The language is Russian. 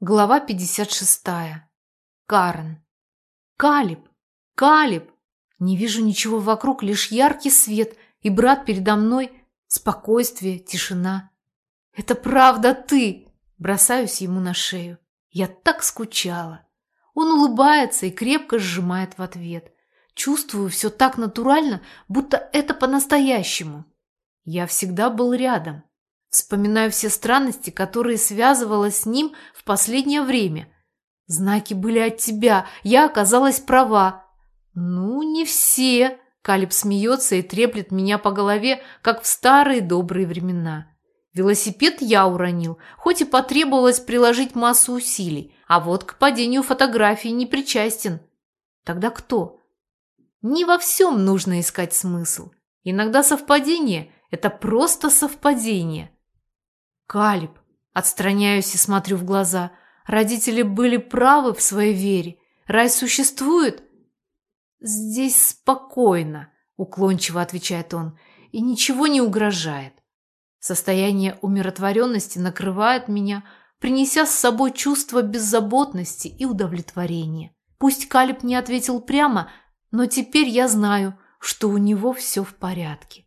Глава 56. Карен. Калиб! Калиб! Не вижу ничего вокруг, лишь яркий свет, и брат передо мной, спокойствие, тишина. Это правда ты! Бросаюсь ему на шею. Я так скучала. Он улыбается и крепко сжимает в ответ. Чувствую все так натурально, будто это по-настоящему. Я всегда был рядом, Вспоминаю все странности, которые связывала с ним в последнее время. Знаки были от тебя, я оказалась права. Ну, не все. Калиб смеется и треплет меня по голове, как в старые добрые времена. Велосипед я уронил, хоть и потребовалось приложить массу усилий, а вот к падению фотографии не причастен. Тогда кто? Не во всем нужно искать смысл. Иногда совпадение – это просто совпадение. Калиб. Отстраняюсь и смотрю в глаза. Родители были правы в своей вере. Рай существует? Здесь спокойно, уклончиво отвечает он, и ничего не угрожает. Состояние умиротворенности накрывает меня, принеся с собой чувство беззаботности и удовлетворения. Пусть Калиб не ответил прямо, но теперь я знаю, что у него все в порядке.